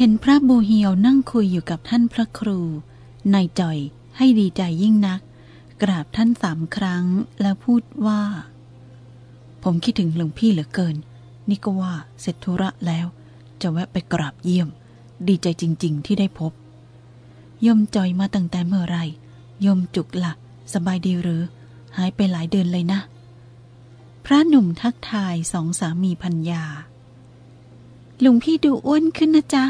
เห็นพระบูเฮียวนั่งคุยอยู่กับท่านพระครู นายจ่อยให้ดีใจยิ่งนัก กราบท่านสามครั้งแล้วพูดว่า ผมคิดถึงหลวงพี่เหลือเกิน นี่ก็ว่าเสร็จธุระแล้ว จะแวะไปกราบเยี่ยม ดีใจจริง ๆ ที่ได้พบ ยมจอยมาตั้งแต่เมื่อไรยมจุกละ่ะ สบายดีหรือ หายไปหลายเดือนเลยนะ พระหนุ่มทักทายสองสามีพัญญาหลวงพี่ดูอ้วนขึ้นนะจ๊ะ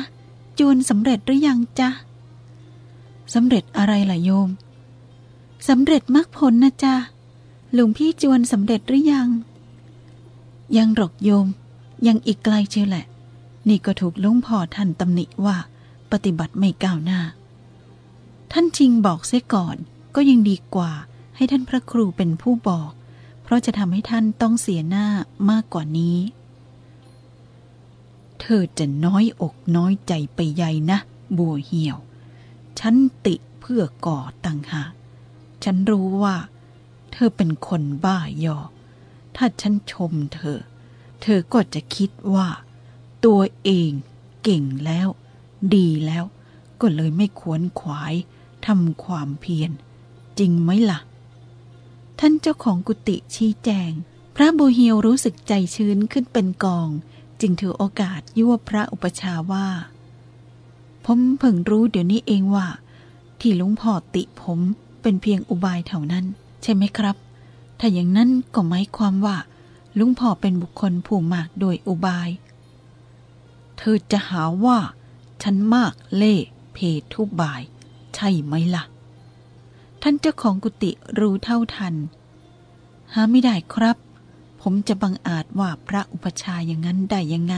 จูนสำเร็จหรือยังจ๊ะสำเร็จอะไรล่ะโยมสำเร็จมรรคผลนะจ๊ะหลวงพี่จวนสำเร็จหรือยัง ยังหรอกโยม ยังอีกไกลเชียวแหละ นี่ก็ถูกลุงพ่อท่านตำหนิว่า ปฏิบัติไม่ก้าวหน้า ท่านชิงบอกเสียก่อน ก็ยังดีกว่าให้ท่านพระครูเป็นผู้บอก เพราะจะทำให้ท่านต้องเสียหน้ามากกว่านี้ เธอจะน้อยอกน้อยใจไปใหญ่นะ บัวเหี่ยว ฉันติเพื่อก่อตังหากฉันรู้ว่า เธอเป็นคนบ้ายอ ถ้าฉันชมเธอ เธอก็จะคิดว่า ตัวเองเก่งแล้ว ดีแล้ว ก็เลยไม่ขวนขวายทำความเพียร จริงไหมละ่ะ ท่านเจ้าของกุฏิชี้แจง พระบูเฮียวรู้สึกใจชื้นขึ้นเป็นกอง จึงถือโอกาสยั่วพระอุปชาว่า ผมเพิ่งรู้เดี๋ยวนี้เองว่า ที่ลุงพ่อติผมเป็นเพียงอุบายเท่านั้น ใช่ไหมครับ ถ้าอย่างนั้นก็หมายความว่า ลุงพ่อเป็นบุคคลผู้มากโดยอุบาย เธอจะหาว่า ฉันมากเล่เพทุบาย ใช่ไหมละ่ะ ท่านเจ้าของกุฏิรู้เท่าทัน หาไม่ได้ครับ ผมจะบังอาจว่าพระอุปชาอย่างนั้นได้ยังไง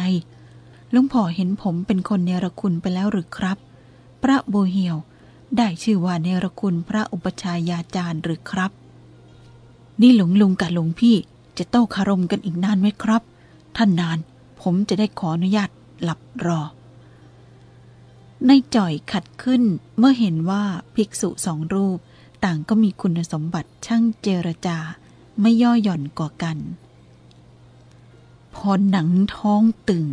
ลุงพ่อเห็นผมเป็นคนเนรคุณไปแล้วหรือครับ พระโบเฮียวได้ชื่อว่าเนรคุณพระอุปชายาจารย์หรือครับ นี่หลวงลุงกับหลวงพี่จะโต้คารมกันอีกนานไหมครับ ท่านนานผมจะได้ขออนุญาตหลับรอ ในจ่อยขัดขึ้นเมื่อเห็นว่าภิกษุสองรูป ต่างก็มีคุณสมบัติช่างเจรจา ไม่ย่อหย่อนกว่ากัน พอหนังท้องตึง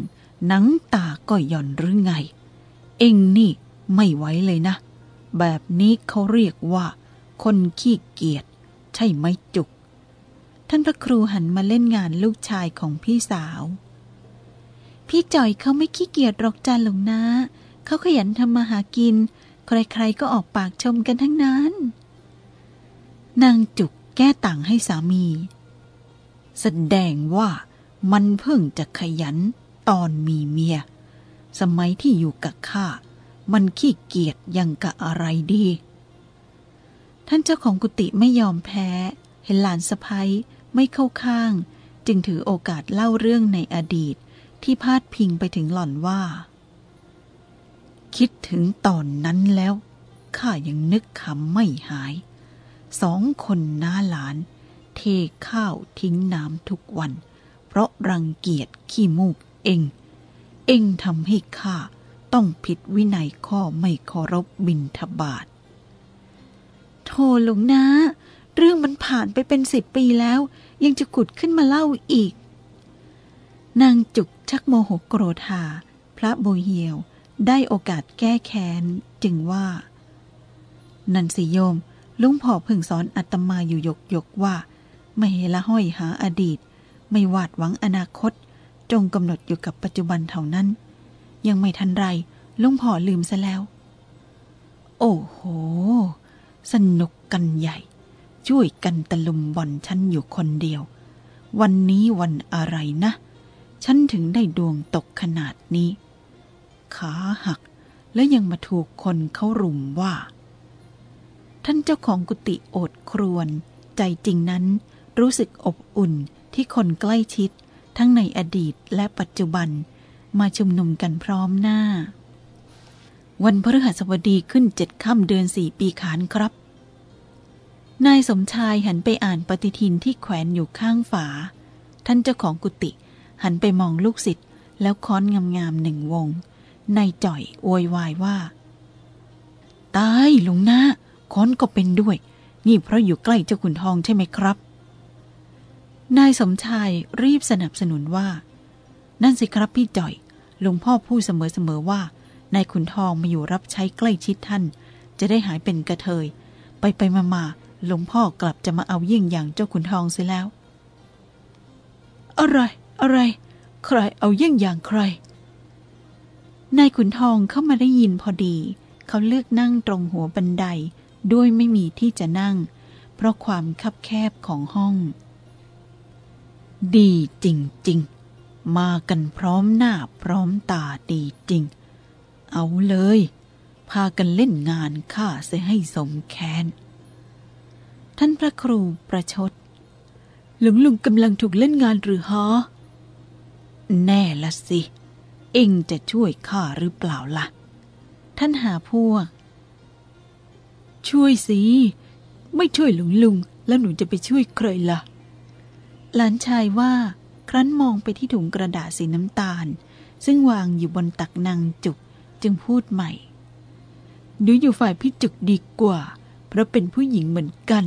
หนังตาก็หย่อนหรือไง เองนี่ไม่ไหวเลยนะ แบบนี้เขาเรียกว่า คนขี้เกียจใช่ไหมจุก ท่านพระครูหันมาเล่นงานลูกชายของพี่สาว พี่จ่อยเขาไม่ขี้เกียจหรอกจานหลงนะเขาขยันทำมาหากิน ใครๆก็ออกปากชมกันทั้งนั้น นางจุกแก้ต่างให้สามี แสดงว่า มันเพิ่งจะขยันตอนมีเมีย สมัยที่อยู่กับข้า มันขี้เกียจยังกะอะไรดี ท่านเจ้าของกุฏิไม่ยอมแพ้ เห็นหลานสะพ้ยไม่เข้าข้าง จึงถือโอกาสเล่าเรื่องในอดีตที่พาดพิงไปถึงหล่อนว่า คิดถึงตอนนั้นแล้วข้ายังนึกคำไม่หาย สองคนน้าหลาน เทข้าวทิ้งน้ำทุกวัน ราะรังเกียจขี้มูกเอง เองทำให้ข้าต้องผิดวินัยข้อไม่เคารพบินทบาทโทหลวงนะ เรื่องมันผ่านไปเป็นสิบปีแล้ว ยังจะขุดขึ้นมาเล่าอีก นางจุกชักโมโหโกรธา พระโบเฮียวได้โอกาสแก้แค้นจึงว่า นันสิโยมลุงพ่อพึ่งสอนอัตมาอยู่ยกยกว่า ไม่ละห้อยหาอดีต ไม่วาดหวังอนาคต จงกำหนดอยู่กับปัจจุบันเท่านั้น ยังไม่ทันไรลุงพ่อลืมซะแล้ว โอ้โห สนุกกันใหญ่ ช่วยกันตะลุมบอลฉันอยู่คนเดียว วันนี้วันอะไรนะ ฉันถึงได้ดวงตกขนาดนี้ ขาหักแล้วยังมาถูกคนเขารุมว่า ท่านเจ้าของกุฏิโอดครวน ใจจริงนั้นรู้สึกอบอุ่น ที่คนใกล้ชิด ทั้งในอดีตและปัจจุบันมาชุมนุมกันพร้อมหน้า วันพฤหัสบดีขึ้นเจ็ดค่ำเดือนสี่ปีขานครับ นายสมชายหันไปอ่านปฏิทินที่แขวนอยู่ข้างฝา ท่านเจ้าของกุฏิหันไปมองลูกศิษย์แล้วค้อนงามๆหนึ่งวง นายจ่อยโวยวายว่า ตายลุงนะค้อนก็เป็นด้วย นี่เพราะอยู่ใกล้เจ้าขุนทองใช่ไหมครับ นายสมชายรีบสนับสนุนว่า นั่นสิครับพี่จ่อยหลวงพ่อพูดเสมอๆว่านายขุนทองมาอยู่รับใช้ใกล้ชิดท่าน จะได้หายเป็นกระเทย ไปไปมามาหลวงพ่อกลับจะมาเอาเยี่ยงอย่างเจ้าขุนทองเสียแล้ว อะไร อะไร ใครเอาเยี่ยงอย่างใครนายขุนทองเข้ามาได้ยินพอดี เขาเลือกนั่งตรงหัวบันไดด้วยไม่มีที่จะนั่ง เพราะความคับแคบของห้อง ดีจริง ๆ มากันพร้อมหน้าพร้อมตาดีจริง เอาเลย พากันเล่นงานข้าเสียให้สมแค้น ท่านพระครูประชด หลวงลุงกำลังถูกเล่นงานหรือฮะ แน่ละสิ เอ็งจะช่วยข้าหรือเปล่าล่ะ ท่านหาพวก ช่วยสิ ไม่ช่วยหลวงลุงแล้วหนูจะไปช่วยใครล่ะ หลานชายว่า ครั้นมองไปที่ถุงกระดาษสีน้ำตาล ซึ่งวางอยู่บนตักนางจุกจึงพูดใหม่หนูอยู่ฝ่ายพี่จุกดีกว่า เพราะเป็นผู้หญิงเหมือนกัน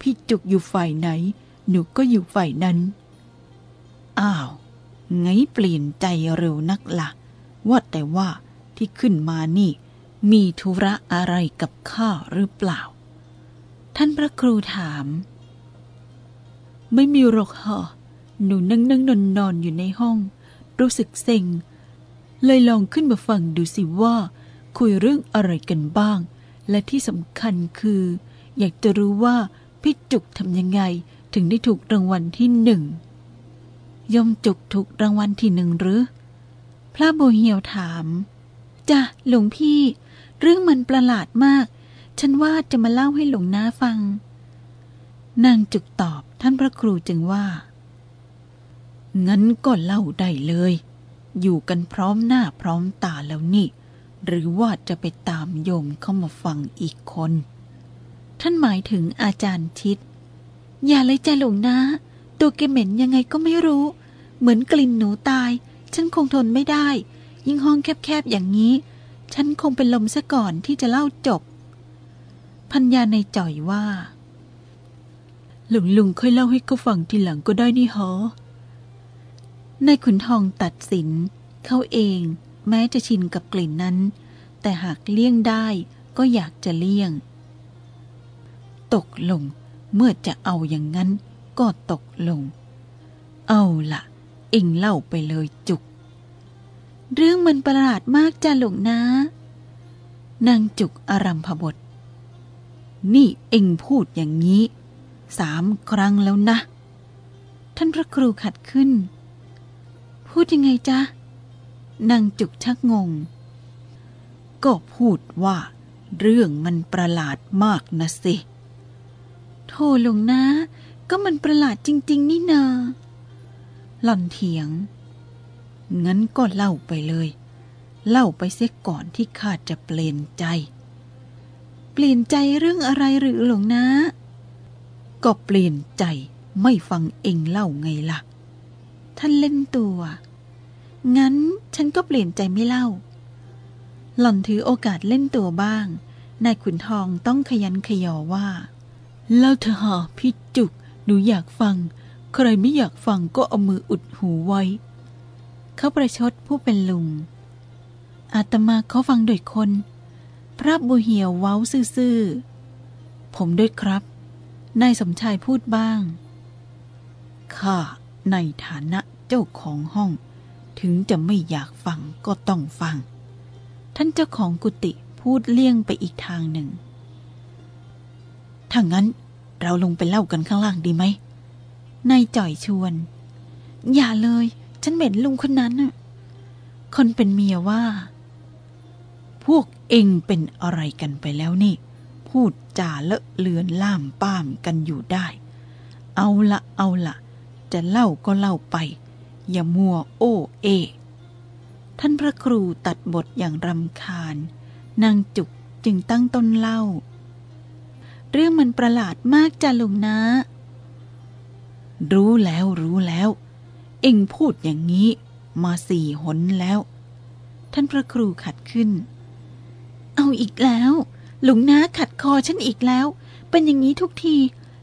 พี่จุกอยู่ฝ่ายไหน หนูก็อยู่ฝ่ายนั้น อ้าวไงเปลี่ยนใจเร็วนักละ่ะ ว่าแต่ว่าที่ขึ้นมานี่ มีธุระอะไรกับข้าหรือเปล่า ท่านพระครูถาม ไม่มีหรอกฮะหนูนั่งนั่งนอนนอนอยู่ในห้อง รู้สึกเซ็ง เลยลองขึ้นมาฟังดูสิว่า คุยเรื่องอะไรกันบ้าง และที่สำคัญคือ อยากจะรู้ว่าพี่จุกทำยังไงถึงได้ถูกรางวัลที่หนึ่งยมจุกถูกรางวัลที่หนึ่งหรือ พระโบเฮียวถามจ้ะหลวงพี่ เรื่องมันประหลาดมาก ฉันว่าจะมาเล่าให้หลวงน้าฟัง นางจุกตอบ ท่านพระครูจึงว่า งั้นก็เล่าได้เลย อยู่กันพร้อมหน้าพร้อมตาแล้วนี่ หรือว่าจะไปตามโยมเข้ามาฟังอีกคน ท่านหมายถึงอาจารย์ทิศอย่าเลยจ้ะหลวงนะ ตัวแกเหม็นยังไงก็ไม่รู้ เหมือนกลิ่นหนูตาย ฉันคงทนไม่ได้ ยิ่งห้องแคบๆอย่างนี้ ฉันคงเป็นลมซะก่อนที่จะเล่าจบ พัญญาในจ่อยว่า หลวงลุงค่อยเล่าให้เขาฟังทีหลังก็ได้นี่ฮะนายขุนทองตัดสิน เขาเองแม้จะชินกับกลิ่นนั้น แต่หากเลี่ยงได้ก็อยากจะเลี่ยง ตกลงเมื่อจะเอาอย่างนั้นก็ตกลง เอาละเอ็งเล่าไปเลยจุก เรื่องมันประหลาดมากจ้ะหลวงนะ นางจุกอารัมพบท นี่เอ็งพูดอย่างนี้ สามครั้งแล้วนะ ท่านพระครูขัดขึ้น พูดยังไงจ๊ะนางจุกชักงง ก็พูดว่า เรื่องมันประหลาดมากนะสิ โทหลวงนะ ก็มันประหลาดจริง ๆ นี่นาหล่อนเถียง งั้นก็เล่าไปเลย เล่าไปเสียก่อนที่ข้าจะเปลี่ยนใจ เปลี่ยนใจเรื่องอะไรหรือหลวงนะ ก็เปลี่ยนใจไม่ฟังเองเล่าไงล่ะ ท่านเล่นตัว งั้นฉันก็เปลี่ยนใจไม่เล่า หล่อนถือโอกาสเล่นตัวบ้าง นายขุนทองต้องขยันขยอว่า เล่าเธอะหาพี่จุก หนูอยากฟัง ใครไม่อยากฟังก็เอามืออุดหูไว้ เขาประชดผู้เป็นลุง อาตมาเขาฟังโดยคน พระบุเหียวเว้าซื่อๆ ผมด้วยครับ นายสมชายพูดบ้าง ข้าในฐานะเจ้าของห้อง ถึงจะไม่อยากฟังก็ต้องฟัง ท่านเจ้าของกุฏิพูดเลี่ยงไปอีกทางหนึ่ง ถ้างั้นเราลงไปเล่ากันข้างล่างดีไหมนายจ่อยชวน อย่าเลย ฉันเหม็นลุงคนนั้นน่ะ คนเป็นเมียว่า พวกเองเป็นอะไรกันไปแล้วนี่ พูดจาเลอะเลือนล่ามป้ามกันอยู่ได้ เอาละเอาละจะเล่าก็เล่าไป อย่ามัวโอ้เอ ท่านพระครูตัดบทอย่างรำคาญ นางจุกจึงตั้งต้นเล่า เรื่องมันประหลาดมากจ้ะลุงนะ รู้แล้วรู้แล้ว เอ็งพูดอย่างนี้มาสี่หนแล้ว ท่านพระครูขัดขึ้น เอาอีกแล้ว ลวงน้าขัดคอฉันอีกแล้ว เป็นอย่างนี้ทุกที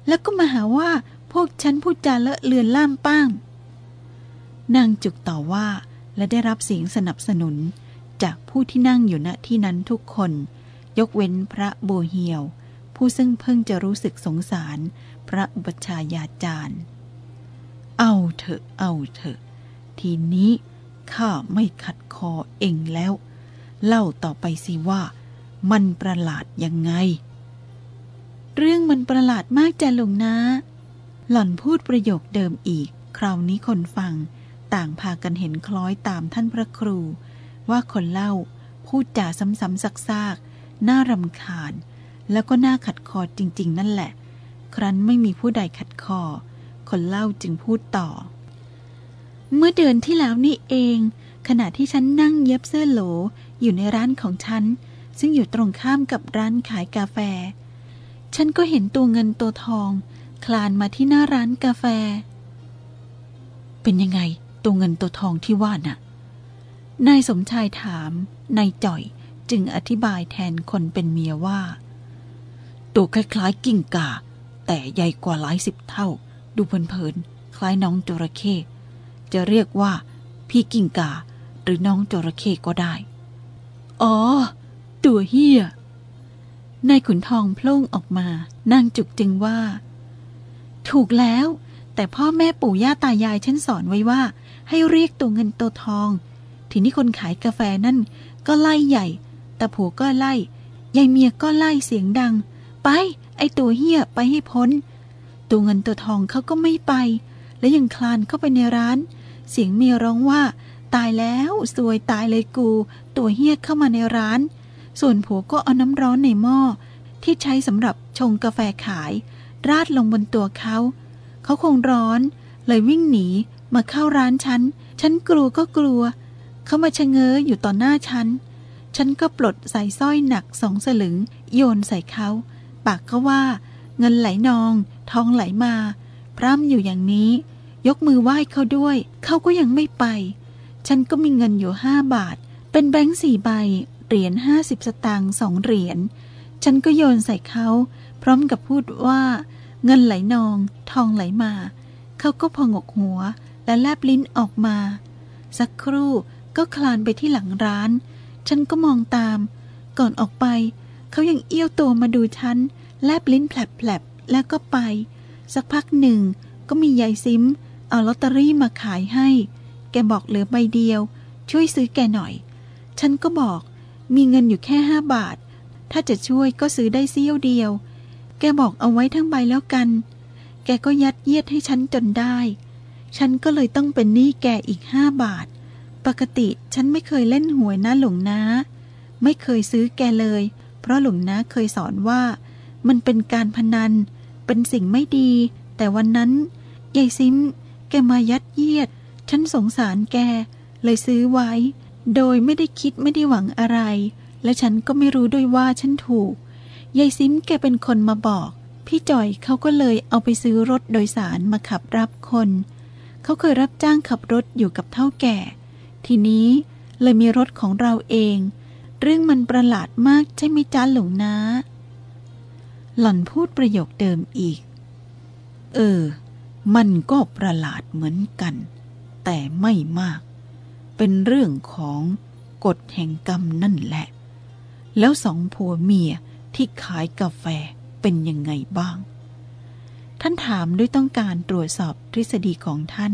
แล้วก็มาหาว่าพวกฉันพูดจาเลอะเลือนล่ามป้ามนางจุกต่อว่าและได้รับเสียงสนับสนุน จากผู้ที่นั่งอยู่ณที่นั้นทุกคน ยกเว้นพระโบเฮียว ผู้ซึ่งเพิ่งจะรู้สึกสงสาร พระอุปชายาจารย์ เอาเถอะเอาเถอะ ทีนี้ข้าไม่ขัดคอเองแล้ว เล่าต่อไปสิว่า มันประหลาดยังไง เรื่องมันประหลาดมากจ้ะหลวงนะ หล่อนพูดประโยคเดิมอีก คราวนี้คนฟัง ต่างพากันเห็นคล้อยตามท่านพระครู ว่าคนเล่าพูดจาซ้ำๆซากๆน่ารำคาญ แล้วก็น่าขัดคอจริง ๆ นั่นแหละ ครั้นไม่มีผู้ใดขัดคอ คนเล่าจึงพูดต่อ เมื่อเดือนที่แล้วนี่เอง ขณะที่ฉันนั่งเย็บเสื้อโหลอยู่ในร้านของฉัน ซึ่งอยู่ตรงข้ามกับร้านขายกาแฟ ฉันก็เห็นตัวเงินตัวทอง คลานมาที่หน้าร้านกาแฟ เป็นยังไงตัวเงินตัวทองที่ว่าน่ะ นายสมชายถาม นายจ่อยจึงอธิบายแทนคนเป็นเมียว่า ตัวคล้ายๆกิ้งก่า แต่ใหญ่กว่าหลายสิบเท่า ดูเพลินๆคล้ายน้องจระเข้จะเรียกว่า พี่กิ้งก่าหรือน้องจระเข้ก็ได้ อ๋อ ตัวเฮียนายขุนทองโพล่งออกมา นางจุกจึงว่า ถูกแล้ว แต่พ่อแม่ปู่ย่าตายายฉันสอนไว้ว่า ให้เรียกตัวเงินตัวทอง ทีนี้คนขายกาแฟนั่นก็ไล่ใหญ่แต่ผัวก็ไล่ยายเมียก็ไล่เสียงดัง ไป ไอตัวเฮียไปให้พ้น ตัวเงินตัวทองเขาก็ไม่ไป และยังคลานเข้าไปในร้าน เสียงเมียร้องว่า ตายแล้วสวยตายเลยกู ตัวเฮียเข้ามาในร้าน ส่วนผัวก็เอาน้ำร้อนในหม้อที่ใช้สำหรับชงกาแฟขาย ราดลงบนตัวเขา เขาคงร้อน เลยวิ่งหนีมาเข้าร้านฉัน ฉันกลัวก็กลัว เขามาชะเง้ออยู่ต่อหน้าฉัน ฉันก็ปลดใส่สร้อยหนักสองสลึง โยนใส่เขา ปากเขาว่า เงินไหลนอง ทองไหลมา พร่ำอยู่อย่างนี้ ยกมือไหว้เขาด้วย เขาก็ยังไม่ไป ฉันก็มีเงินอยู่ห้าบาท เป็นแบงค์สี่ใบ เหรียญห้าสิบสตางค์สองเหรียญ ฉันก็โยนใส่เขา พร้อมกับพูดว่า เงินไหลนอง ทองไหลมา เขาก็พองกหัวและแลบลิ้นออกมา สักครู่ก็คลานไปที่หลังร้าน ฉันก็มองตาม ก่อนออกไป เขายังเอี้ยวตัวมาดูฉัน แลบลิ้นแผลบๆแล้วก็ไป สักพักหนึ่งก็มียายซิมเอาลอตเตอรี่มาขายให้ แกบอกเหลือใบเดียว ช่วยซื้อแกหน่อย ฉันก็บอก มีเงินอยู่แค่ห้าบาท ถ้าจะช่วยก็ซื้อได้เสี้ยวเดียว แกบอกเอาไว้ทั้งใบแล้วกัน แกก็ยัดเยียดให้ฉันจนได้ ฉันก็เลยต้องเป็นหนี้แกอีกห้าบาท ปกติฉันไม่เคยเล่นหวยนะหลวงนะไม่เคยซื้อแกเลย เพราะหลวงนะเคยสอนว่า มันเป็นการพนัน เป็นสิ่งไม่ดี แต่วันนั้นยายซิมแกมายัดเยียด ฉันสงสารแกเลยซื้อไว้ โดยไม่ได้คิดไม่ได้หวังอะไร และฉันก็ไม่รู้ด้วยว่าฉันถูก ยายซิมแกเป็นคนมาบอก พี่จ่อยเขาก็เลยเอาไปซื้อรถโดยสารมาขับรับคน เขาเคยรับจ้างขับรถอยู่กับเท่าแก่ ทีนี้เลยมีรถของเราเอง เรื่องมันประหลาดมากใช่ไหมจ้าหลวงนะ หล่อนพูดประโยคเดิมอีก เออ มันก็ประหลาดเหมือนกัน แต่ไม่มาก เป็นเรื่องของกฎแห่งกรรมนั่นแหละ แล้วสองผัวเมียที่ขายกาแฟเป็นยังไงบ้าง ท่านถามด้วยต้องการตรวจสอบทฤษฎีของท่าน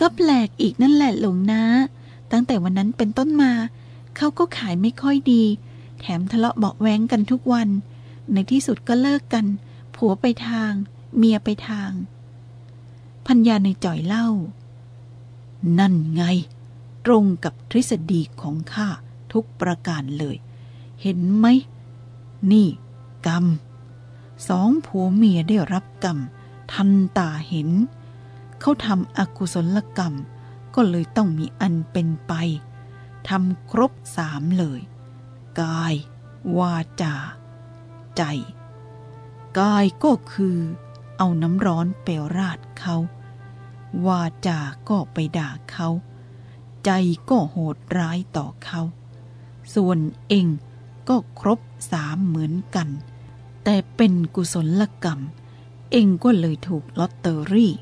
ก็แปลกอีกนั่นแหละหลวงนะ ตั้งแต่วันนั้นเป็นต้นมา เขาก็ขายไม่ค่อยดี แถมทะเลาะเบาะแว้งกันทุกวัน ในที่สุดก็เลิกกัน ผัวไปทาง เมียไปทาง พัญญาในจ่อยเล่า นั่นไง ตรงกับทฤษฎีของข้าทุกประการเลย เห็นไหม นี่ กรรม สองผัวเมียได้รับกรรม ทันตาเห็น เขาทำอกุศลกรรม ก็เลยต้องมีอันเป็นไปทำครบสามเลย กาย วาจา ใจ กายก็คือ เอาน้ำร้อนไปราดเขา วาจาก็ไปด่าเขา ใจก็โหดร้ายต่อเขา ส่วนเองก็ครบสามเหมือนกัน แต่เป็นกุศลกรรม เองก็เลยถูกลอตเตอรี่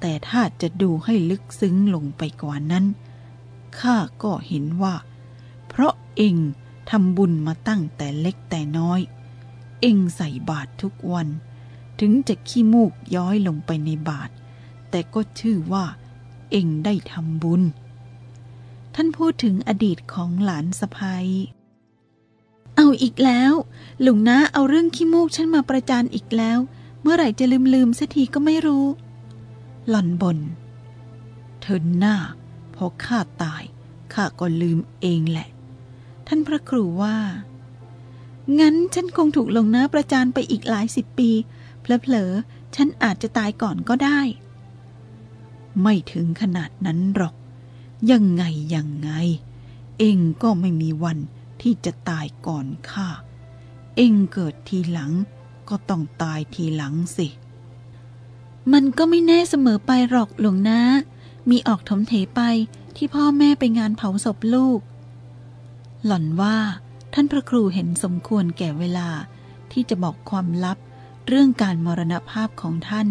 แต่ถ้าจะดูให้ลึกซึ้งลงไปกว่านั้น ข้าก็เห็นว่า เพราะเองทำบุญมาตั้งแต่เล็กแต่น้อย เองใส่บาตรทุกวัน ถึงจะขี้มูกย้อยลงไปในบาตร แต่ก็ชื่อว่า เองได้ทำบุญ ท่านพูดถึงอดีตของหลานสะพ้ยเอาอีกแล้ว หลุงนะเอาเรื่องขี้มูกฉันมาประจานอีกแล้ว เมื่อไหร่จะลืมลืมสักทีก็ไม่รู้ หล่อนบน เธอหน้า พอข้าตายข้าก็ลืมเองแหละ ท่านพระครูว่า งั้นฉันคงถูกลงนะประจานไปอีกหลายสิบปีเพลอๆฉันอาจจะตายก่อนก็ได้ ไม่ถึงขนาดนั้นหรอก ยังไงยังไง เองก็ไม่มีวันที่จะตายก่อนข้า เองเกิดทีหลังก็ต้องตายทีหลังสิ มันก็ไม่แน่เสมอไปหรอกหลวงนะ มีออกถมเถไปที่พ่อแม่ไปงานเผาศพลูก หล่อนว่าท่านพระครูเห็นสมควรแก่เวลาที่จะบอกความลับเรื่องการมรณภาพของท่าน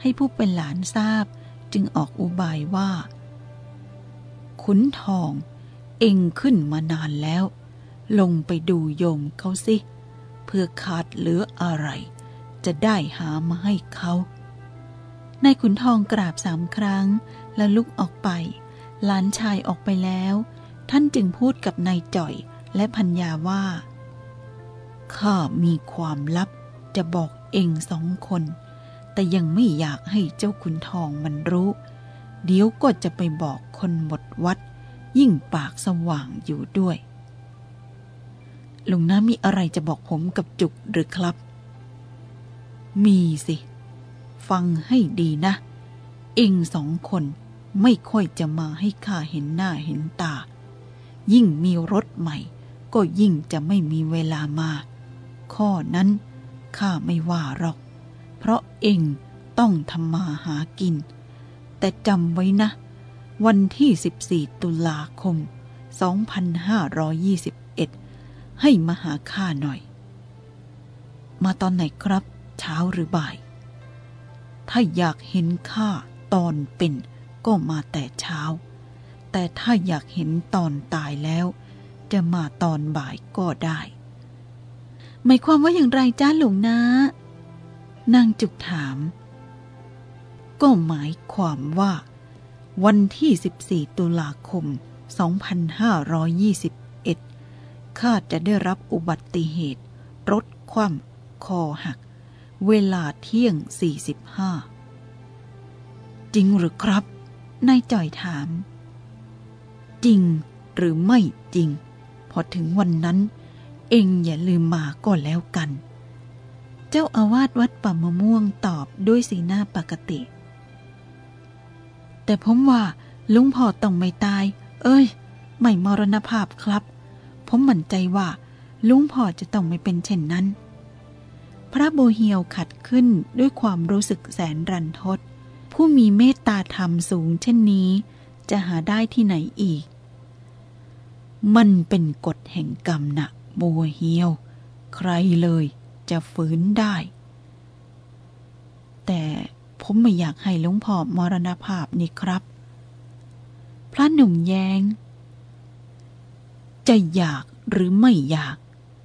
ให้ผู้เป็นหลานทราบ จึงออกอุบายว่า ขุนทอง เองขึ้นมานานแล้ว ลงไปดูโยมเขาสิ เพื่อขาดเหลืออะไร จะได้หามาให้เขานายขุนทองกราบสามครั้ง แล้วลุกออกไป หลานชายออกไปแล้ว ท่านจึงพูดกับนายจ่อยและพัญญาว่า ข้ามีความลับจะบอกเองสองคน แต่ยังไม่อยากให้เจ้าขุนทองมันรู้ เดี๋ยวก็จะไปบอกคนหมดวัด ยิ่งปากสว่างอยู่ด้วย ลุงน้ามีอะไรจะบอกผมกับจุกหรือครับ มีสิ ฟังให้ดีนะ เองสองคนไม่ค่อยจะมาให้ข้าเห็นหน้าเห็นตา ยิ่งมีรถใหม่ ก็ยิ่งจะไม่มีเวลามา ข้อนั้นข้าไม่ว่าหรอก เพราะเองต้องทำมาหากิน แต่จำไว้นะ วันที่ 14 ตุลาคม 2521 ให้มาหาข้าหน่อย มาตอนไหนครับ เช้าหรือบ่าย ถ้าอยากเห็นข้าตอนเป็นก็มาแต่เช้า แต่ถ้าอยากเห็นตอนตายแล้ว จะมาตอนบ่ายก็ได้ หมายความว่าอย่างไรจ้าหลวงนะ นางจุกถาม ก็หมายความว่า วันที่ 14 ตุลาคม 2521 ข้าจะได้รับอุบัติเหตุ รถคว่ำคอหัก เวลาเที่ยง 45 จริงหรือครับนายจ่อยถาม จริงหรือไม่จริง พอถึงวันนั้น เองอย่าลืมมาก็แล้วกัน เจ้าอาวาสวัดป่ามะม่วงตอบด้วยสีหน้าปกติ แต่ผมว่าลุงพ่อต้องไม่ตาย เอ้ย ไม่มรณภาพครับ ผมมั่นใจว่า ลุงพ่อจะต้องไม่เป็นเช่นนั้น พระโบเฮียวขัดขึ้นด้วยความรู้สึกแสนรันทด ผู้มีเมตตาธรรมสูงเช่นนี้ จะหาได้ที่ไหนอีก มันเป็นกฎแห่งกรรมนะโบเหียว ใครเลย จะฝืนได้ แต่ผมไม่อยากให้หลวงพ่อมรณภาพนี่ครับ พระหนุ่มแยงจะอยากหรือไม่อยาก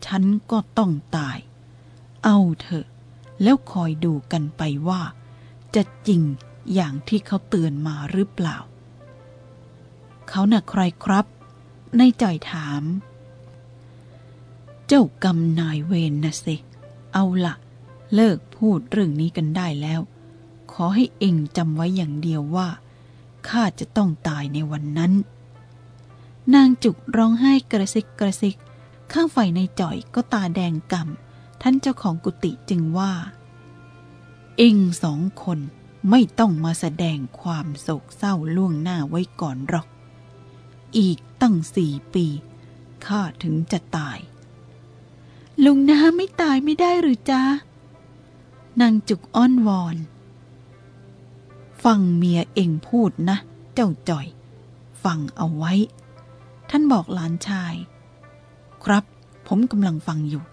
ฉันก็ต้องตาย เอาเถอะ แล้วคอยดูกันไปว่า จะจริงอย่างที่เขาเตือนมาหรือเปล่า เขาน่ะใครครับ ในจ่อยถาม เจ้ากรรมนายเวรนนะสิเเอาละเลิกพูดเรื่องนี้กันได้แล้ว ขอให้เองจำไว้อย่างเดียวว่าข้าจะต้องตายในวันนั้น นางจุกร้องไห้กระซิกกระซิก ข้างฝ่ายในจ่อยก็ตาแดงกำ่ำท่านเจ้าของกุฏิจึงว่า เองสองคนไม่ต้องมาแสดงความโศกเศร้าล่วงหน้าไว้ก่อนหรอก อีกตั้งสี่ปีข้าถึงจะตาย ลุงน้าไม่ตายไม่ได้หรือจ้านางจุกอ้อนวอน ฟังเมียเองพูดนะ เจ้าจ่อย ฟังเอาไว้ ท่านบอกหลานชาย ครับ ผมกำลังฟังอยู่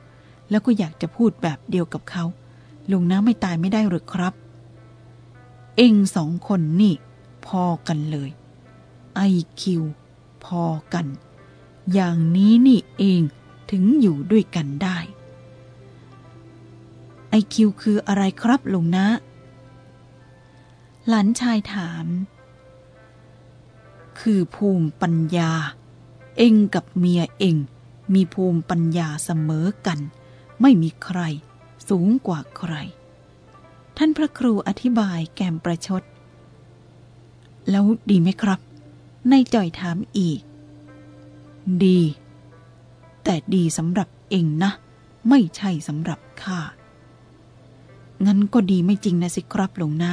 แล้วก็อยากจะพูดแบบเดียวกับเขา ลุงน้าไม่ตายไม่ได้หรือครับ เองสองคนนี่ พอกันเลยไอคิวพอกัน อย่างนี้นี่เอง ถึงอยู่ด้วยกันได้ไอคิวคืออะไรครับลุงนะ หลานชายถาม คือภูมิปัญญา เองกับเมียเองมีภูมิปัญญาเสมอกัน ไม่มีใครสูงกว่าใคร ท่านพระครูอธิบายแกมประชด แล้วดีไหมครับ ในจ่อยถามอีก ดี แต่ดีสำหรับเองนะ ไม่ใช่สำหรับข้า งั้นก็ดีไม่จริงนะสิครับหลวงนา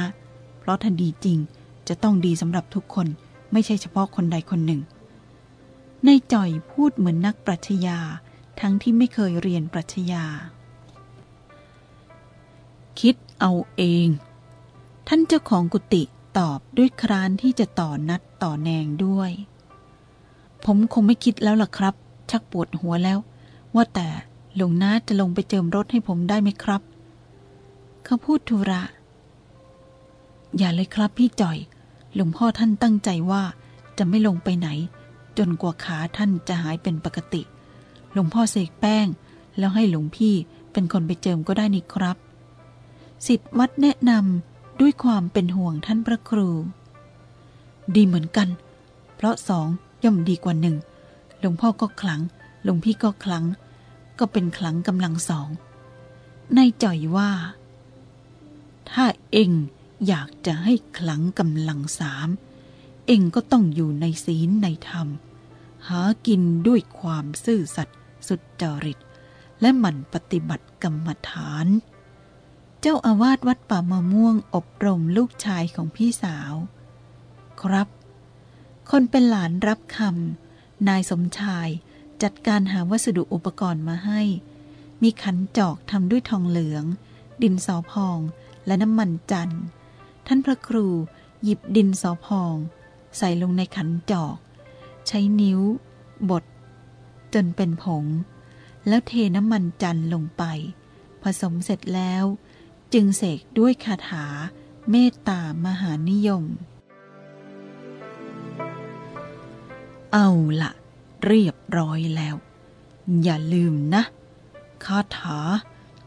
เพราะถ้าดีจริงจะต้องดีสำหรับทุกคนไม่ใช่เฉพาะคนใดคนหนึ่ง ในจ่อยพูดเหมือนนักปรัชญาทั้งที่ไม่เคยเรียนปรัชญา คิดเอาเอง ท่านเจ้าของกุฏิตอบด้วยครานที่จะต่อนัดต่อแนงด้วย ผมคงไม่คิดแล้วล่ะครับ ชักปวดหัวแล้ว ว่าแต่หลวงนาจะลงไปเจิมรถให้ผมได้ไหมครับ เขาพูดธุระ อย่าเลยครับพี่จ่อย หลวงพ่อท่านตั้งใจว่าจะไม่ลงไปไหน จนกว่าขาท่านจะหายเป็นปกติ หลวงพ่อเสกแป้ง แล้วให้หลวงพี่เป็นคนไปเจิมก็ได้นี่ครับสิทธิ์วัดแนะนำด้วยความเป็นห่วงท่านพระครู ดีเหมือนกัน เพราะสองย่อมดีกว่าหนึ่ง หลวงพ่อก็ขลัง หลวงพี่ก็ขลัง ก็เป็นขลังกำลังสองในจ่อยว่า ถ้าเองอยากจะให้ขลังกำลังสาม เองก็ต้องอยู่ในศีลในธรรม หากินด้วยความซื่อสัตย์สุจริต และหมั่นปฏิบัติกรรมฐาน เจ้าอาวาสวัดป่ามะม่วงอบรมลูกชายของพี่สาว ครับ คนเป็นหลานรับคำ นายสมชายจัดการหาวัสดุอุปกรณ์มาให้ มีขันจอกทำด้วยทองเหลือง ดินสอพองและน้ำมันจันทร์ ท่านพระครูหยิบดินสอพอง ใส่ลงในขันจอก ใช้นิ้ว บด จนเป็นผง แล้วเทน้ำมันจันทร์ลงไป ผสมเสร็จแล้ว จึงเสกด้วยคาถาเมตตามหานิยม เอาละเรียบร้อยแล้ว อย่าลืมนะ คาถา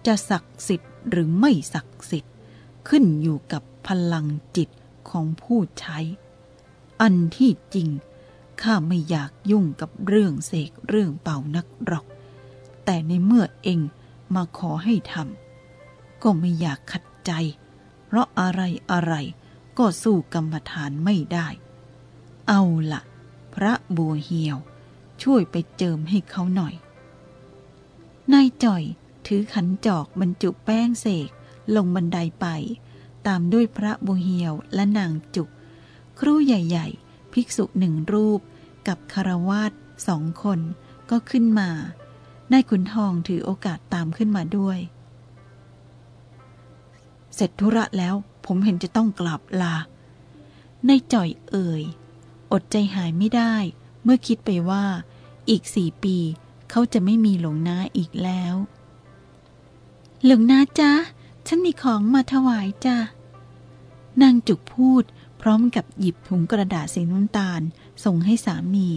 จะศักดิ์สิทธิ์หรือไม่ศักดิ์สิทธิ์ ขึ้นอยู่กับพลังจิตของผู้ใช้ อันที่จริง ข้าไม่อยากยุ่งกับเรื่องเสกเรื่องเป่านักหรอก แต่ในเมื่อเองมาขอให้ทำก็ไม่อยากขัดใจ เพราะอะไรอะไรก็สู้กรรมฐานไม่ได้ เอาละ พระบัวเหี่ยว ช่วยไปเจิมให้เขาหน่อย นายจ่อยถือขันจอกบรรจุแป้งเสกลงบันไดไป ตามด้วยพระบัวเหี่ยวและนางจุก ครูใหญ่ๆ ภิกษุหนึ่งรูปกับคารวาสสองคนก็ขึ้นมานายขุนทองถือโอกาสตามขึ้นมาด้วย เสร็จธุระแล้วผมเห็นจะต้องกลับลาในายจ่อยเอ่ย อดใจหายไม่ได้ เมื่อคิดไปว่า อีกสี่ปี เขาจะไม่มีหลวงนาอีกแล้ว หลวงนาจ๊ะฉันมีของมาถวายจ้ะนางจุกพูดพร้อมกับหยิบถุงกระดาษสีน้ำตาล ส่งให้สามี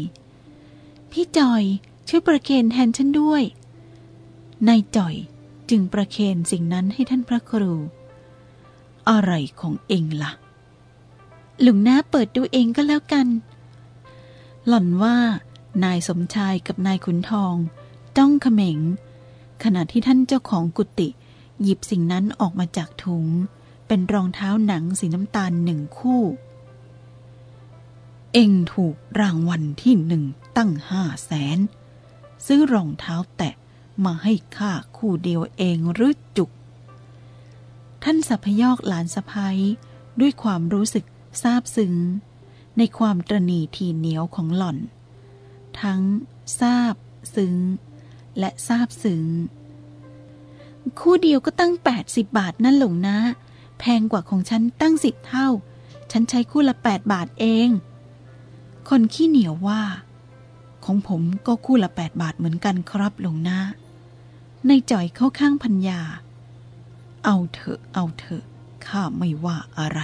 พี่จอยช่วยประเคนแทนฉันด้วย นายจ่อยจึงประเคนสิ่งนั้นให้ท่านพระครู อะไรของเองล่ะ ลวงน้าเปิดดูเองก็แล้วกัน หล่อนว่านายสมชายกับนายขุนทอง จ้องเขม็ง ขณะที่ท่านเจ้าของกุฏิหยิบสิ่งนั้นออกมาจากถุง เป็นรองเท้าหนังสีน้ำตาลหนึ่งคู่ เองถูกรางวัลที่หนึ่งตั้งห้าแสน ซื้อรองเท้าแตะมาให้ข้าคู่เดียวเองหรือจุก ท่านสัพยอกหลานสะพ้ยด้วยความรู้สึก ซาบซึ้ง ในความตรณีทีเหนียวของหล่อน ทั้งซาบซึ้ง และซาบซึ้ง คู่เดียวก็ตั้ง 80 บาทนั่นหลงนะ แพงกว่าของฉันตั้งสิบเท่า ฉันใช้คู่ละ 8 บาทเอง คนขี้เหนียวว่า ของผมก็คู่ละ 8 บาทเหมือนกันครับหลงนะในจ่อยเข้าข้างพัญญา เอาเถอะเอาเถอะข้าไม่ว่าอะไร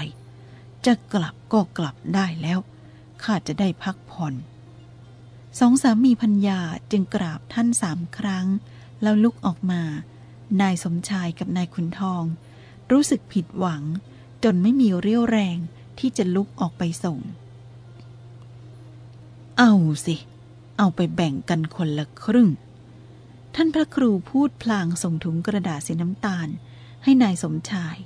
จะกลับก็กลับได้แล้ว ข้าจะได้พักผ่อน สองสามีพัญญาจึงกราบท่านสามครั้ง แล้วลุกออกมา นายสมชายกับนายขุนทอง รู้สึกผิดหวัง จนไม่มีเรี่ยวแรงที่จะลุกออกไปส่ง เอาสิ เอาไปแบ่งกันคนละครึ่ง ท่านพระครูพูดพลางส่งถุงกระดาษสีน้ำตาล ให้นายสมชาย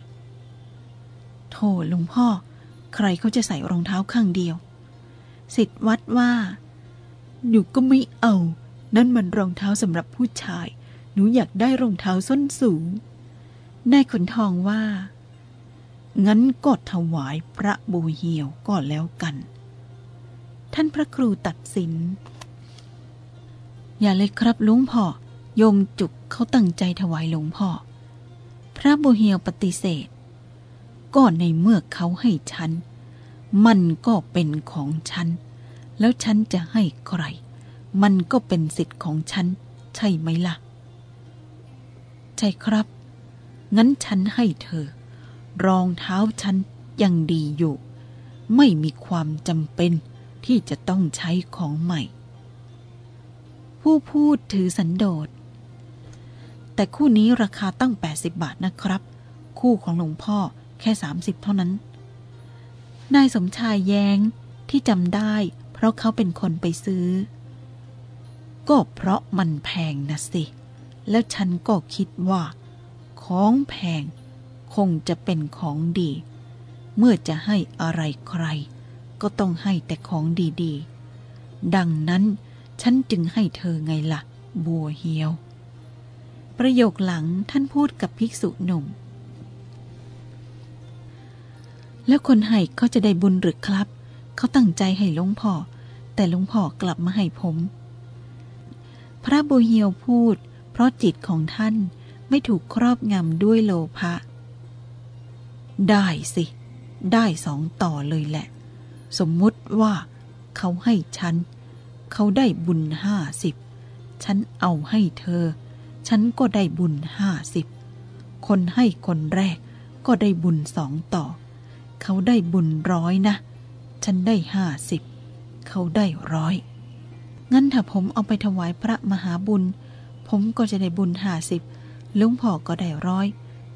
โธ่หลวงพ่อ ใครเขาจะใส่รองเท้าข้างเดียว สิทธิ์วัดว่า หนูก็ไม่เอา นั่นมันรองเท้าสำหรับผู้ชาย หนูอยากได้รองเท้าส้นสูง นายขุนทองว่า งั้นก็ถวายพระบูเหียวก็แล้วกัน ท่านพระครูตัดสิน อย่าเลยครับลวงพ่อ โยมจุกเขาตั้งใจถวายหลวงพ่อ พระบูเหียวปฏิเสธ ก็ในเมื่อเขาให้ฉัน มันก็เป็นของฉัน แล้วฉันจะให้ใคร มันก็เป็นสิทธิ์ของฉัน ใช่ไหมล่ะ ใช่ครับ งั้นฉันให้เธอ รองเท้าฉันยังดีอยู่ ไม่มีความจำเป็นที่จะต้องใช้ของใหม่ ผู้พูดถือสันโดษ แต่คู่นี้ราคาตั้ง 80 บาทนะครับ คู่ของหลวงพ่อ แค่30เท่านั้น นายสมชายแย้งที่จำได้เพราะเขาเป็นคนไปซื้อ ก็เพราะมันแพงนะสิ แล้วฉันก็คิดว่า ของแพงคงจะเป็นของดี เมื่อจะให้อะไรใคร ก็ต้องให้แต่ของดีๆ ดังนั้นฉันจึงให้เธอไงละ่ะ บัวเหียว ประโยคหลังท่านพูดกับภิกษุหนุ่ม แล้วคนให้เขาจะได้บุญหรือครับ เขาตั้งใจให้หลวงพ่อ แต่หลวงพ่อกลับมาให้ผม พระบัวเหียวพูด เพราะจิตของท่านไม่ถูกครอบงำด้วยโลภะ ได้สิ ได้สองต่อเลยแหละ สมมุติว่าเขาให้ฉัน เขาได้บุญห้าสิบ ฉันเอาให้เธอ ฉันก็ได้บุญห้าสิบ คนให้คนแรกก็ได้บุญสองต่อ เขาได้บุญร้อยนะ ฉันได้ห้าสิบ เขาได้ร้อย งั้นถ้าผมเอาไปถวายพระมหาบุญ ผมก็จะได้บุญห้าสิบลุงพ่อก็ได้ร้อย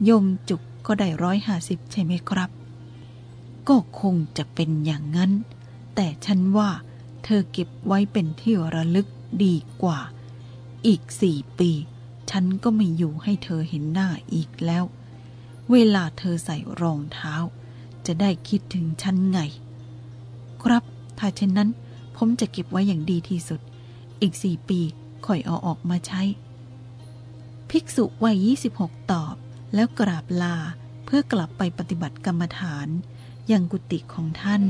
โยมจุกก็ได้ร้อยห้าสิบใช่ไหมครับ ก็คงจะเป็นอย่างนั้น แต่ฉันว่าเธอเก็บไว้เป็นที่ระลึกดีกว่า อีกสี่ปี ฉันก็ไม่อยู่ให้เธอเห็นหน้าอีกแล้ว เวลาเธอใส่รองเท้า จะได้คิดถึงฉันไง ครับ ถ้าเช่นนั้น ผมจะเก็บไว้อย่างดีที่สุด อีกสี่ปีค่อยเอาออกมาใช้ ภิกษุวัย 26 ตอบ แล้วกราบลาเพื่อกลับไปปฏิบัติกรรมฐาน ยังกุฏิของท่าน